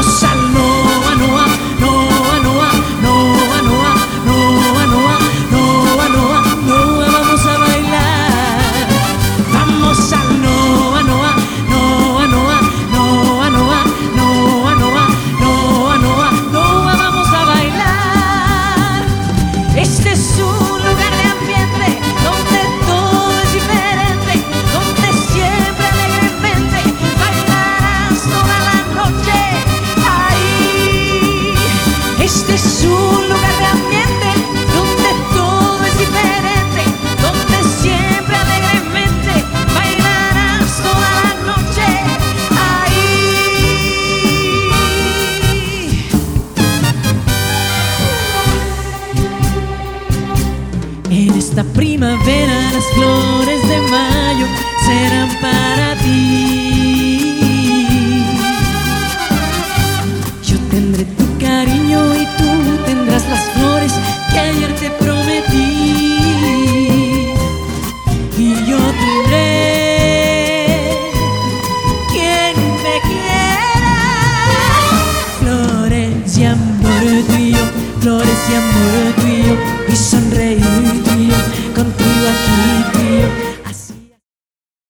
cosa primavera, las flores de mayo serán para ti. Yo tendré tu cariño y tú tendrás las flores que ayer te prometí. Y yo tendré quien me quiera. Flores y amor tuyo, flores y amor 一滴